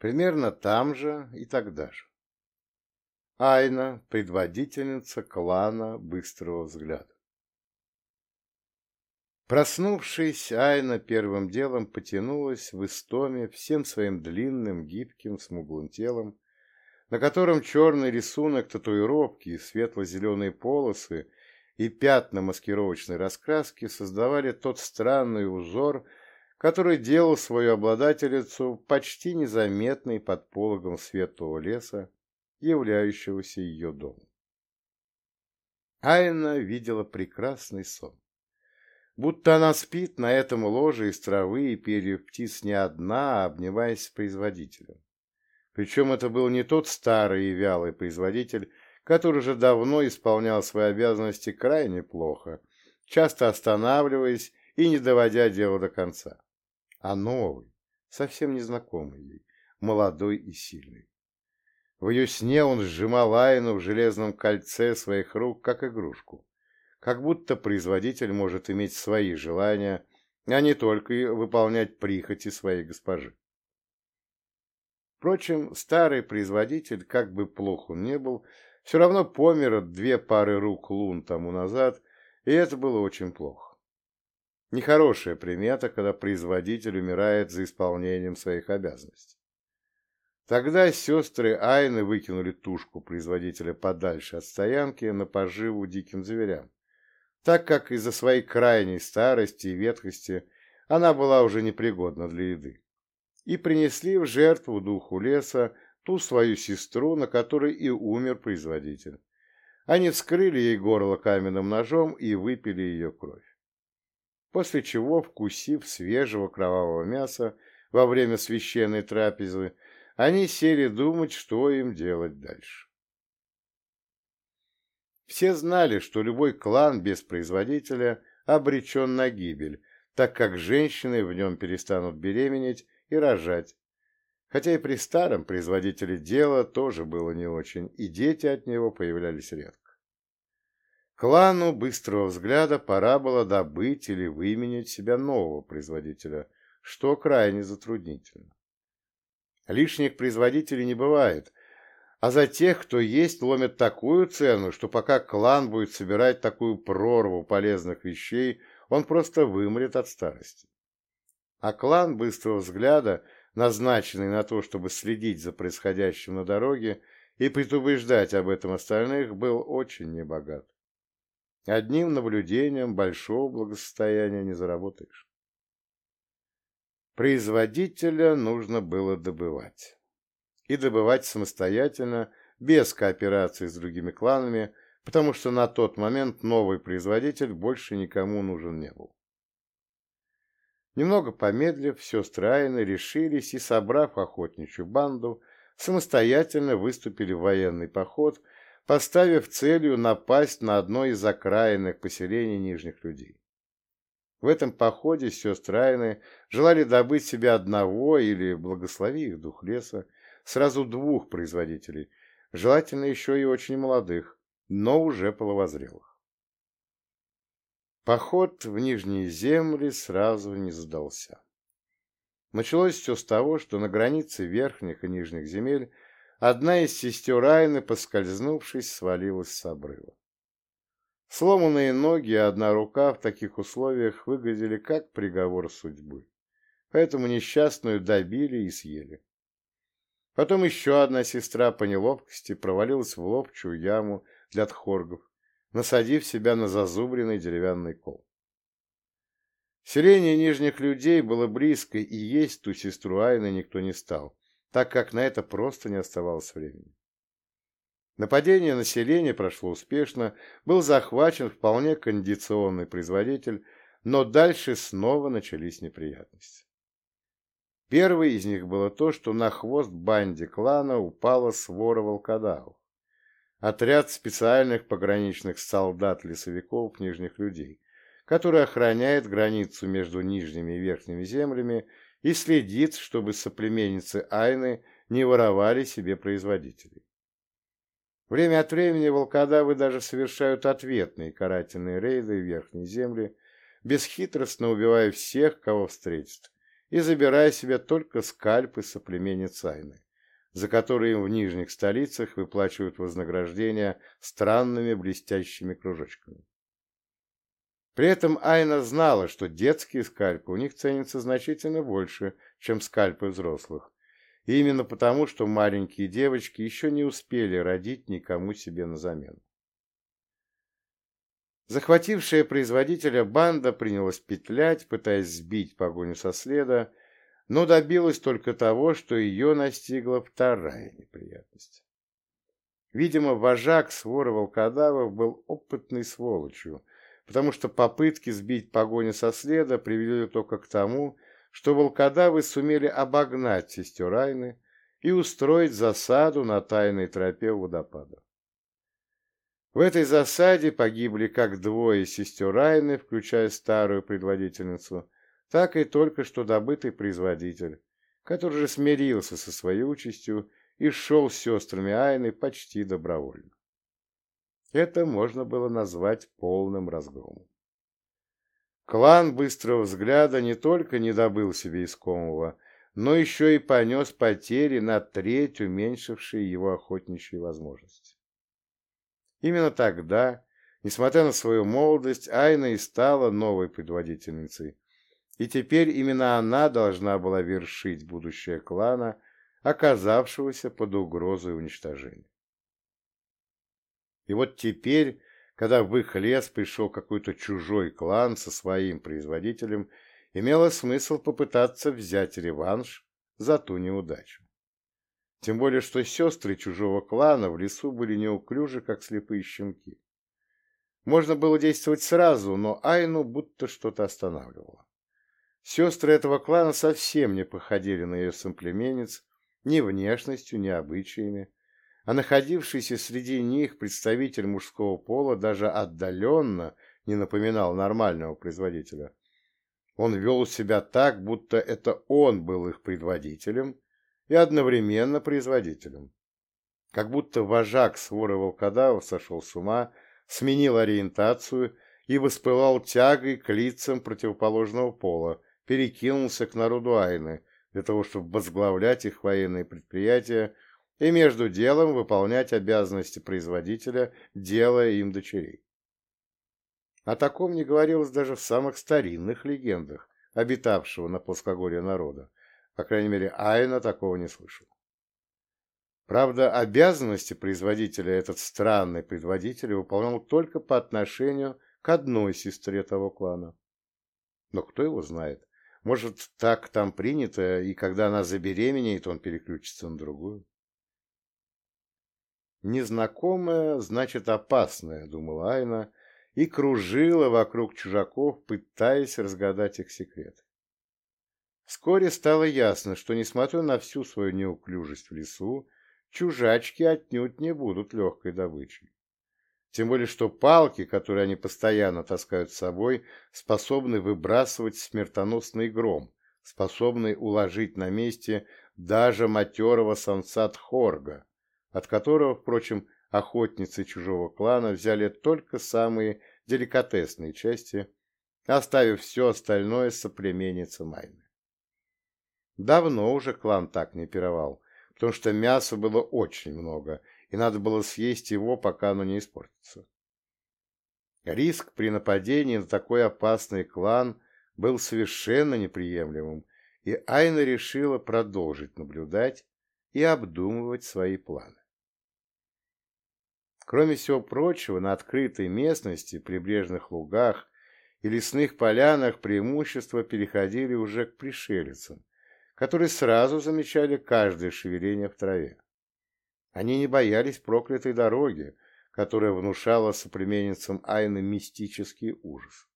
Примерно там же и тогда же. Айна, предводительница клана Быстрого Взгляда. Проснувшись, Айна первым делом потянулась в истоме всем своим длинным, гибким, смуглым телом, на котором черный рисунок татуировки, светло-зеленые полосы и пятна маскировочной раскраски создавали тот странный узор, который делал свою обладательницу почти незаметной под пологом светлого леса, являющегося ее домом. Айна видела прекрасный сон. Будто она спит на этом ложе из травы и перьев птиц не одна, а обнимаясь с производителем. Причем это был не тот старый и вялый производитель, который уже давно исполнял свои обязанности крайне плохо, часто останавливаясь и не доводя дело до конца а новый, совсем незнакомый ей, молодой и сильный. В ее сне он сжимал Айну в железном кольце своих рук, как игрушку, как будто производитель может иметь свои желания, а не только выполнять прихоти своей госпожи. Впрочем, старый производитель, как бы плох он не был, все равно помер от две пары рук лун тому назад, и это было очень плохо. Нехорошая примета, когда производитель умирает за исполнением своих обязанностей. Тогда сестры Айны выкинули тушку производителя подальше от стоянки на поживу диким зверям, так как из-за своей крайней старости и ветхости она была уже непригодна для еды, и принесли в жертву духу леса ту свою сестру, на которой и умер производитель. Они вскрыли ей горло каменным ножом и выпили ее кровь после чего, вкусив свежего кровавого мяса во время священной трапезы, они сели думать, что им делать дальше. Все знали, что любой клан без производителя обречен на гибель, так как женщины в нем перестанут беременеть и рожать. Хотя и при старом производителе дело тоже было не очень, и дети от него появлялись редко. Клану быстрого взгляда пора было добыть или выменять себя нового производителя, что крайне затруднительно. Лишних производителей не бывает, а за тех, кто есть, ломят такую цену, что пока клан будет собирать такую прорву полезных вещей, он просто вымрет от старости. А клан быстрого взгляда, назначенный на то, чтобы следить за происходящим на дороге и предупреждать об этом остальных, был очень небогат. Одним наблюдением большого благосостояния не заработаешь. Производителя нужно было добывать. И добывать самостоятельно, без кооперации с другими кланами, потому что на тот момент новый производитель больше никому нужен не был. Немного помедлив, сестры Айны решились и, собрав охотничью банду, самостоятельно выступили в военный поход поставив целью напасть на одно из окраинных поселений нижних людей. В этом походе сестры Айны желали добыть себе одного или, благослови их дух леса, сразу двух производителей, желательно еще и очень молодых, но уже половозрелых. Поход в Нижние земли сразу не задался. Началось все с того, что на границе верхних и нижних земель Одна из сестер Айны, поскользнувшись, свалилась с обрыва. Сломанные ноги и одна рука в таких условиях выглядели как приговор судьбы, поэтому несчастную добили и съели. Потом еще одна сестра по неловкости провалилась в ловчую яму для тхоргов, насадив себя на зазубренный деревянный кол. Селение нижних людей было близко, и есть ту сестру Айны никто не стал, так как на это просто не оставалось времени. Нападение населения прошло успешно, был захвачен вполне кондиционный производитель, но дальше снова начались неприятности. Первый из них было то, что на хвост банде клана упала свора волкодавов. Отряд специальных пограничных солдат-лесовиков нижних людей, который охраняет границу между нижними и верхними землями и следит, чтобы соплеменницы Айны не воровали себе производителей. Время от времени волкодавы даже совершают ответные карательные рейды в верхней земли, бесхитростно убивая всех, кого встретят, и забирая себе только скальпы соплеменниц Айны, за которые им в нижних столицах выплачивают вознаграждения странными блестящими кружочками. При этом Айна знала, что детские скальпы у них ценятся значительно больше, чем скальпы взрослых, и именно потому, что маленькие девочки еще не успели родить никому себе на замену. Захватившая производителя банда принялась петлять, пытаясь сбить погоню со следа, но добилась только того, что ее настигла вторая неприятность. Видимо, вожак свора волкодавов был опытной сволочью, потому что попытки сбить погоню со следа привели только к тому, что волкодавы сумели обогнать сестер Айны и устроить засаду на тайной тропе водопада. В этой засаде погибли как двое сестер Айны, включая старую предводительницу, так и только что добытый производитель, который же смирился со своей участью и шел с сестрами Айны почти добровольно. Это можно было назвать полным разгромом. Клан Быстрого Взгляда не только не добыл себе искомого, но еще и понес потери на треть, уменьшившие его охотничьи возможности. Именно тогда, несмотря на свою молодость, Айна и стала новой предводительницей, и теперь именно она должна была вершить будущее клана, оказавшегося под угрозой уничтожения. И вот теперь, когда в их лес пришел какой-то чужой клан со своим производителем, имело смысл попытаться взять реванш за ту неудачу. Тем более, что сестры чужого клана в лесу были неуклюжи, как слепые щенки. Можно было действовать сразу, но Айну будто что-то останавливало. Сестры этого клана совсем не походили на ее соплеменниц ни внешностью, ни обычаями, а находившийся среди них представитель мужского пола даже отдаленно не напоминал нормального производителя. Он вел себя так, будто это он был их предводителем, и одновременно производителем. Как будто вожак своры волкодавов сошел с ума, сменил ориентацию и воспылал тягой к лицам противоположного пола, перекинулся к народу Айны для того, чтобы возглавлять их военные предприятия и между делом выполнять обязанности производителя, делая им дочерей. О таком не говорилось даже в самых старинных легендах, обитавшего на плоскогорье народа, по крайней мере, Айна такого не слышал. Правда, обязанности производителя этот странный предводитель выполнял только по отношению к одной сестре того клана. Но кто его знает? Может, так там принято, и когда она забеременеет, он переключится на другую? Незнакомое значит опасное, думала Айна, и кружила вокруг чужаков, пытаясь разгадать их секреты. Вскоре стало ясно, что, несмотря на всю свою неуклюжесть в лесу, чужачки отнюдь не будут легкой добычей. Тем более, что палки, которые они постоянно таскают с собой, способны выбрасывать смертоносный гром, способный уложить на месте даже матерого самца Тхорга, от которого, впрочем, охотницы чужого клана взяли только самые деликатесные части, оставив все остальное соплеменницам Майны. Давно уже клан так не пировал, потому что мяса было очень много, и надо было съесть его, пока оно не испортится. Риск при нападении на такой опасный клан был совершенно неприемлемым, и Айна решила продолжить наблюдать и обдумывать свои планы. Кроме всего прочего, на открытой местности, прибрежных лугах и лесных полянах преимущества переходили уже к пришельцам, которые сразу замечали каждое шевеление в траве. Они не боялись проклятой дороги, которая внушала соплеменницам Айны мистический ужас.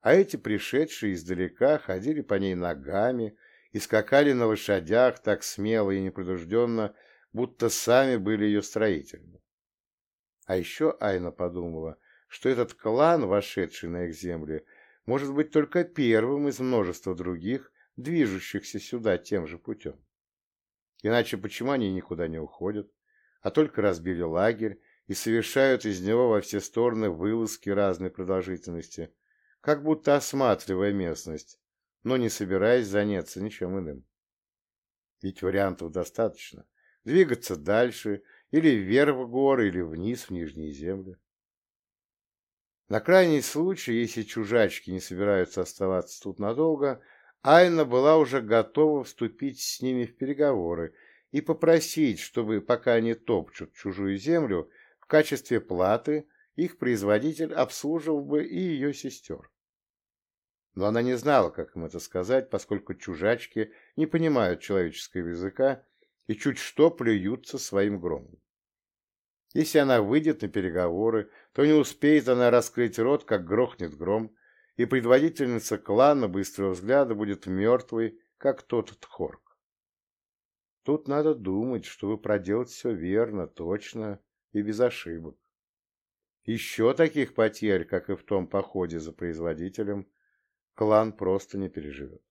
А эти пришедшие издалека ходили по ней ногами и скакали на лошадях так смело и непредужденно, будто сами были ее строителями. А еще Айна подумала, что этот клан, вошедший на их земли, может быть только первым из множества других, движущихся сюда тем же путем. Иначе почему они никуда не уходят, а только разбили лагерь и совершают из него во все стороны вылазки разной продолжительности, как будто осматривая местность, но не собираясь заняться ничем иным. Ведь вариантов достаточно. Двигаться дальше, или вверх в горы, или вниз в нижние земли. На крайний случай, если чужачки не собираются оставаться тут надолго, Айна была уже готова вступить с ними в переговоры и попросить, чтобы, пока они топчут чужую землю, в качестве платы их производитель обслуживал бы и ее сестер. Но она не знала, как им это сказать, поскольку чужачки не понимают человеческого языка и чуть что плюются своим громом. Если она выйдет на переговоры, то не успеет она раскрыть рот, как грохнет гром, и предводительница клана быстрого взгляда будет мертвой, как тот Тхорк. Тут надо думать, чтобы проделать все верно, точно и без ошибок. Еще таких потерь, как и в том походе за производителем, клан просто не переживет.